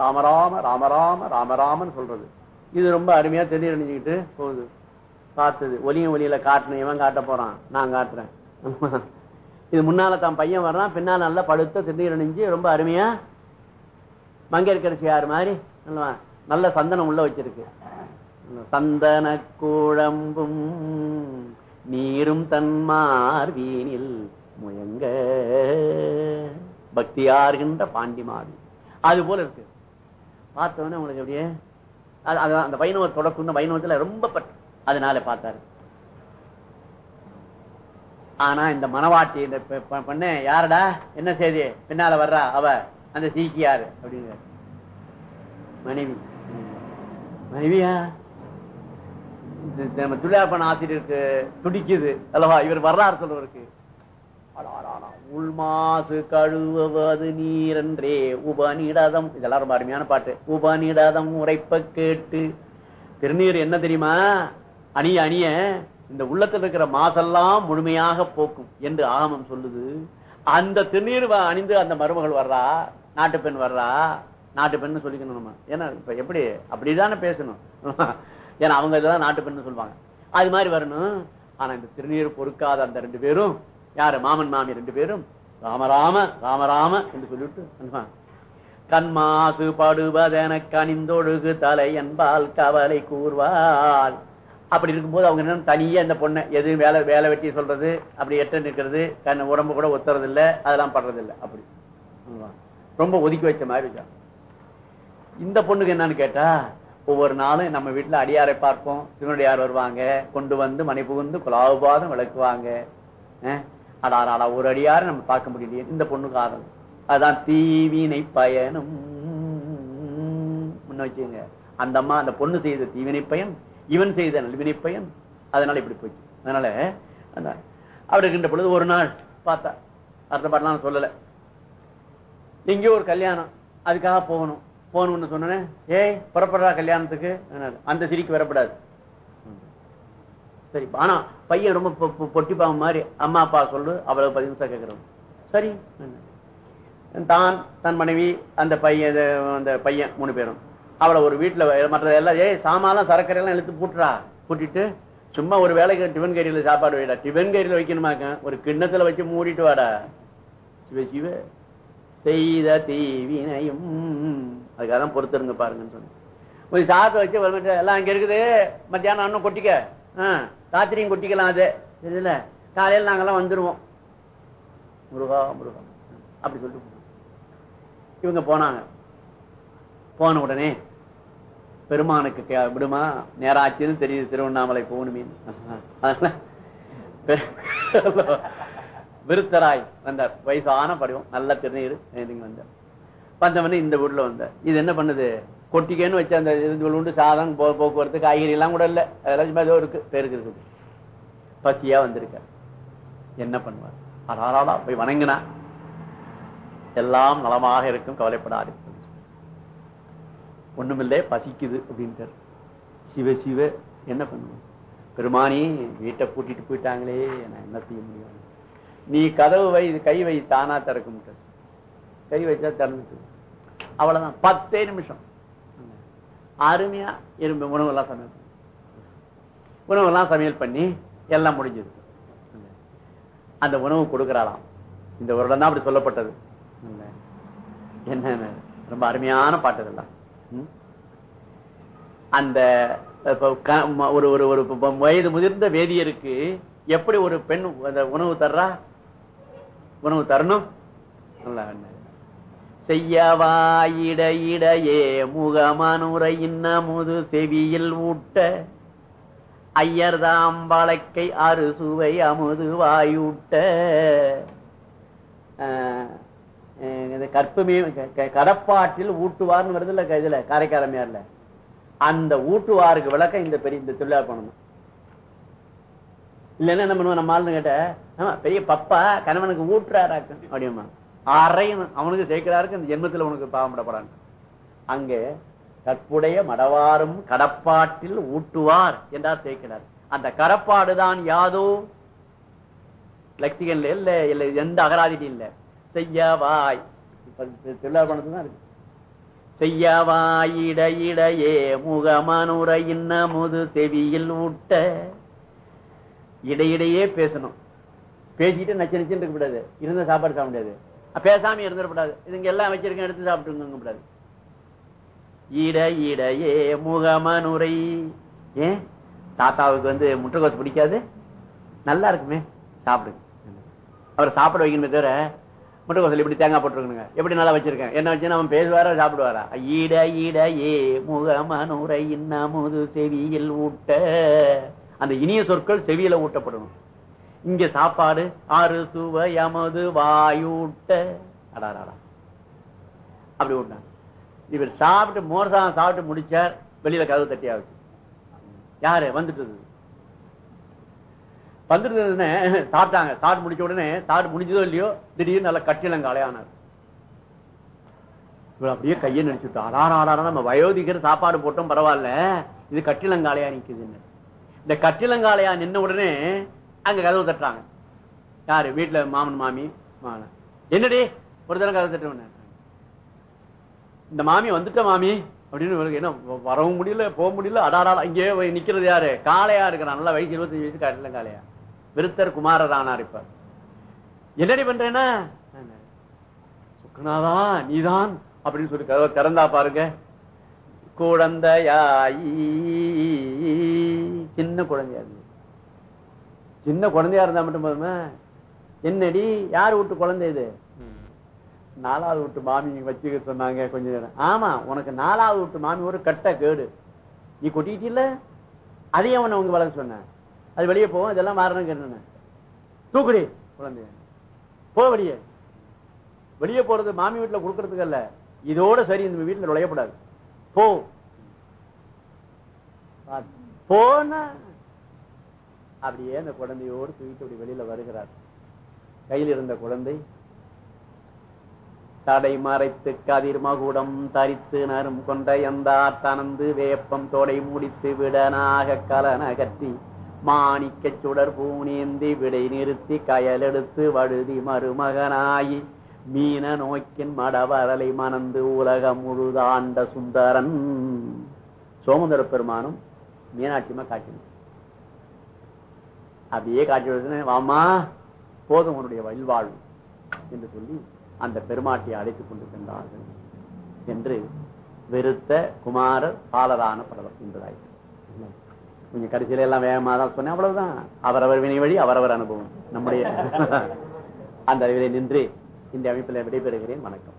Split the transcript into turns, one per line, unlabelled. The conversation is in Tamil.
ராமராம ராமராம ராமராமன் சொல்றது. இது ரொம்ப அருமையா தெரிய நினைச்சுக்கிட்டு போகுது. பார்த்தது ஒலியும் ஒலியில காட்டணும் இவன் காட்ட போறான் நான் காட்டுறேன். இது முன்னால தான் பையன் வர்றான் பின்னால நல்லா படுத்த திடீர் அணிஞ்சு ரொம்ப அருமையா மங்கையர்கரசியார் மாதிரி நல்ல நல்ல சந்தனம் உள்ள வச்சிருக்கு. சந்தன குழம்பும் நீரும் தன்மார்வீனில் முயங்க. பக்தியார்கின்ற பாண்டிமாவி அது போல இருக்கு. பார்த்தவொடனே உங்களுக்கு அப்படியே அது- அந்த வைணவ தொடக்கம்னு வைணவத்துல ரொம்ப பட்டு அதனால பார்த்தாரு. ஆனா இந்த மனவாட்டி இந்த பண்ண யாரடா? யாருடா என்ன செய்தி? பின்னால வர்றா அவ. அந்த சீக்கியாரு அப்படிங்கிற மனைவி. மனைவியா? இது நம்ம துளியாப்பன் ஆசிரியருக்கு துடிக்குது. அல்லவா? இவர் வர்றாரு சொல்றவருக்கு. உள்மாசு கழுவது நீரன்றே. உபநிடதம். இதெல்லாம் ரொம்ப அருமையான பாட்டு. உபநிடதம் உரைப்ப கேட்டு. திருநீர் என்ன தெரியுமா? அணிய அணிய இந்த உள்ளத்தில் இருக்கிற மாசெல்லாம் முழுமையாக போக்கும் என்று ஆகமம் சொல்லுது. அந்த திருநீர் வ- அணிந்து அந்த மருமகள் வர்றா? நாட்டு பெண் வர்றா? நாட்டு பெண்ணு சொல்லிக்கணும் நம்ம. ஏன்னா இப்ப எப்படி? அப்படிதானே பேசணும். ஏன்னா அவங்க இதெல்லாம் நாட்டு பெண்ணு சொல்லுவாங்க. அது மாதிரி வரணும். ஆனா இந்த திருநீர் பொறுக்காத அந்த ரெண்டு பேரும் யாரு? மாமன் மாமி ரெண்டு பேரும். ராமராம ராமராம என்று சொல்லிவிட்டு கண்மாசு படுவதென கனிந்தொழுகு தலை என்பால் கவலை கூறுவாள் அப்படி இருக்கும்போது அவங்க என்ன தனியா இந்த பொண்ணை எது வேலை வேலை வெட்டி சொல்றது அப்படி எட்ட நிற்கிறது கண் உடம்பு கூட ஒத்துறது இல்லை அதெல்லாம் படுறது இல்லை அப்படி ரொம்ப ஒதுக்கி வச்ச மாதிரி வச்சா இந்த பொண்ணுக்கு என்னன்னு கேட்டா ஒவ்வொரு நாளும் நம்ம வீட்டுல அடியாரை பார்ப்போம். சிவனடியார் வருவாங்க? கொண்டு வந்து மணி புகுந்து குலாபாதம் விளக்குவாங்க. அதனால ஒரு அடியார நம்ம பார்க்க முடியலையே இந்த பொண்ணுக்கு ஆதரவு அதான் தீவினை பயனும். முன்ன வச்சுங்க அந்த அம்மா அந்த பொண்ணு செய்த தீவினை பயன் இவன் செய்த நல்வினை பயன் அதனால இப்படி போச்சு. அதனால அந்த- அப்படி இருக்கின்ற பொழுது ஒரு நாள் பார்த்தா அடுத்த பாட்டெல்லாம் சொல்லல. எங்கேயோ ஒரு கல்யாணம் அதுக்காக போகணும். போகணும்னு சொன்னேன் ஏய் புறப்படுறா கல்யாணத்துக்கு? அந்த சிரிக்கு வரப்படாது. சரி ஆனா பையன் ரொம்ப பொ- பொ- பொட்டி பாவம் மாதிரி அம்மா அப்பா சொல்லு அவ்வளவு பதிவு கேட்கிறோம் சரி. தான் தன் மனைவி அந்த பையன் இது, அந்த பையன் மூணு பேரும். அவளை ஒரு வீட்டில் மற்ற எல்லாம் ஏய் சாமான்லாம் சரக்கரை எல்லாம் இழுத்து பூட்டுறா. பூட்டிட்டு சும்மா ஒரு வேலைக்கு டிஃபன் கறியில சாப்பாடு வைடா. டிஃபன் கறியில வைக்கணுமாக்க ஒரு கிண்ணத்துல வச்சு மூடிட்டு வாடா. சிவ சிவ செய்த தீவினையும். அதுக்காக தான் பொறுத்திருங்க பாருங்கன்னு சொன்னேன். ஒரு சாதத்தை வச்சு எல்லாம் அங்கே இருக்குது. மத்தியானம் இன்னும் கொட்டிக்க. ராத்திரியும் கொட்டிக்கலாம் அது. இதுல காலையில நாங்கெல்லாம் வந்துருவோம். முருகா முருகா. அப்படி சொல்லிட்டு இவங்க போனாங்க. போன உடனே பெருமானுக்கு விடுமா? நேராச்சுன்னு தெரியுது திருவண்ணாமலை போகணுமே அதனால விருத்தராய் வந்தார். வயசான படிவம். நல்ல திருநீர். வந்தார். வந்தவனே இந்த ஊர்ல வந்த இது என்ன பண்ணுது? கொட்டிக்கேன்னு வச்ச அந்த இது உண்டு சாதம் போ- போக்குவரத்து காய்கறி எல்லாம் கூட இல்ல. அதெல்லாம் ஏதோ இருக்கு பேருக்கு இருக்குது. பசியா வந்திருக்க என்ன பண்ணுவார்? அடாராடா போய் வணங்கினா. எல்லாம் நலமாக இருக்கும் கவலைப்படாது. ஒண்ணுமில்லை பசிக்குது அப்படின்ட்டு சிவ சிவ என்ன பண்ணுவோம்? பெருமானி வீட்டை பூட்டிட்டு போயிட்டாங்களே நான் என்ன செய்ய முடியும்? நீ கதவு வை கை வை தானா திறக்கும் கை வச்சா திறந்துட்டு அவ்வளவுதான். பத்தே நிமிஷம். அருமையா இரும்பு உணவெல்லாம் சமையல் உணவெல்லாம் சமையல் பண்ணி எல்லாம் முடிஞ்சது. அந்த உணவு கொடுக்கிறாளாம். இந்த வருடம் தான் அப்படி சொல்லப்பட்டது. என்ன ரொம்ப அருமையான பாட்டு இதெல்லாம். அந்த க- ம- ஒரு ஒரு ஒரு வயது முதிர்ந்த வேதியருக்கு எப்படி ஒரு பெண் அந்த உணவு தர்றா? உணவு தரணும்? நல்லா என்ன? செய்யவாயிட இடையே முகமனுரை இன்னமுது செவியில் ஊட்ட ஐயர்தாம் வழக்கை அறுசுவை அமுது வாயூட்ட. ஆஹ், கற்புமே க- கடப்பாட்டில் ஊட்டுவார்னு வருது இல்ல இதுல காரைக்காரமையார்ல அந்த ஊட்டுவாருக்கு விளக்கம் இந்த பெரிய இந்த தொழிலாளர் பண்ணணும் இல்லைன்னா என்ன பண்ணுவோம் நம்ம ஆளுன்னு கேட்ட ஆமா பெரிய பப்பா கணவனுக்கு ஊட்டுறாராக்கு அப்படிமா அறையணும் அவனுக்கு சேர்க்கிறாருக்கு இந்த ஜென்மத்தில் உனக்கு பாவப்படப்படாங்க அங்கே கற்புடைய மடவாரும் கடப்பாட்டில் ஊட்டுவார் என்றார் சேர்க்கிறார். அந்த கடப்பாடுதான் யாதோ? லட்சிகன்ல இல்ல இல்ல எந்த அகராதியும் இல்ல. செய்யவாய் இப்ப திருவிழா இருக்கு. செய்யவாயிட இடையே முகமனுரை இன்னமுது செவியில் ஊட்ட. இடையிடையே பேசணும். பேசிட்டு நச்சு நச்சுன்னு இருக்க கூடாது. இருந்த சாப்பாடு சாப்பிட முடியாது. பேசாம இருந்துடக்கூடாது இதுங்க எல்லாம் வச்சிருக்கேன் எடுத்து சாப்பிட்டுங்க கூடாது இட இடையே முகமனுரை. ஏன் தாத்தாவுக்கு வந்து முட்டைகோசு பிடிக்காது? நல்லா இருக்குமே சாப்பிடுங்க அவர் சாப்பிட வைக்கணுமே தவிர முட்டைக்கோசல் இப்படி தேங்காய் போட்டுருக்கணுங்க. எப்படி நல்லா வச்சிருக்கேன்? என்ன வச்சு அவன் பேசுவாரா சாப்பிடுவாரா? ஈட ஈட ஏ முகமனுரை. இன்னமுது செவியில் ஊட்ட. அந்த இனிய சொற்கள் செவியில ஊட்டப்படணும். இங்க சாப்பாடு ஆறு சுவை அமது வாயூட்ட. அடாடாடா. அப்படி விட்டாங்க இவர் சாப்பிட்டு மோர் சாதம் சாப்பிட்டு முடிச்சார் வெளியில கதவு தட்டி ஆச்சு. யாரு? வந்துட்டு வந்துட்டு உடனே சாப்பிட்டாங்க. சாப்பிட்டு முடிச்ச உடனே சாப்பிட்டு முடிஞ்சதோ இல்லையோ திடீர்னு நல்ல கட்டிலங்காலையானார் இவர் அப்படியே கையை நினைச்சுட்டு நம்ம வயோதிகர் சாப்பாடு போட்டோம் பரவாயில்ல. இது கட்டிலங்காலையா நிக்குதுன்னு. இந்த கட்டிலங்காலையா நின்ன உடனே அங்க கதவு தட்டுறாங்க. யாரு? வீட்டுல மாமன் மாமி மாமன் என்னடி? ஒரு தடவை கதவு தட்டுவேன் இந்த மாமி வந்துட்ட மாமி. அப்படின்னு என்ன வரவும் முடியல போக முடியல. அடாடா இங்கே நிக்கிறது யாரு? காளையா இருக்கிறான். நல்லா வயசு இருபத்தஞ்சு வயசு காட்டில காளையா. விருத்தர் குமாரர் ஆனார் இப்ப. என்னடி பண்றேன்னா? சுக்கனாதா நீதான் அப்படின்னு சொல்லி கதவை திறந்தா பாருங்க. குழந்தையாயி சின்ன குழந்தையா இருந்து சின்ன குழந்தையா இருந்தா மட்டும் போதுமா. என்னடி யார் வீட்டு குழந்தை இது? நாலாவது வீட்டு மாமி வச்சுக்க சொன்னாங்க கொஞ்ச நேரம். ஆமா உனக்கு நாலாவது வீட்டு மாமி ஒரு கட்ட கேடு. நீ கொட்டிட்டில்ல? அதையும் அவனை உங்க வளர்க்க சொன்னேன். அது வெளியே போவோம் இதெல்லாம் மாறணும் கேட்டேன் தூக்குடி குழந்தைய. போ வெளியே. வெளியே போறது மாமி வீட்டுல கொடுக்கறதுக்கு அல்ல. இதோட சரி இந்த வீட்டுல நுழையப்படாது போ. போன அப்படியே அந்த குழந்தையோடு தூக்கிட்டு அப்படி வெளியில வருகிறார். கையில் இருந்த குழந்தை தடை மறைத்து கதிர்மகுடம் தரித்து நரும் கொண்ட எந்தா தனந்து வேப்பம் தோடை முடித்து விடனாக கலன கட்டி மாணிக்க சுடர் பூனேந்தி விடை நிறுத்தி கயலெடுத்து வழுதி மருமகனாயி மீன நோக்கின் மடவரலை மணந்து உலகம் முழுதாண்ட சுந்தரன். சோமந்தர பெருமானும் மீனாட்சிமா காட்டினார் அப்படியே காட்சி வாமா போதும் உன்னுடைய வல்வாழ்வு என்று சொல்லி அந்த பெருமாட்டியை அழைத்துக் கொண்டு சென்றார்கள் என்று வெறுத்த குமாரர் பாலரான பலவர் என்பதாயிற்று கொஞ்சம் கடைசியில எல்லாம் வேகமா தான் சொன்னேன். அவ்வளவுதான். அவரவர் வினை வழி அவரவர் அனுபவம். நம்முடைய அந்த அளவிலே நின்று இந்த அமைப்பில் விடைபெறுகிறேன். வணக்கம்.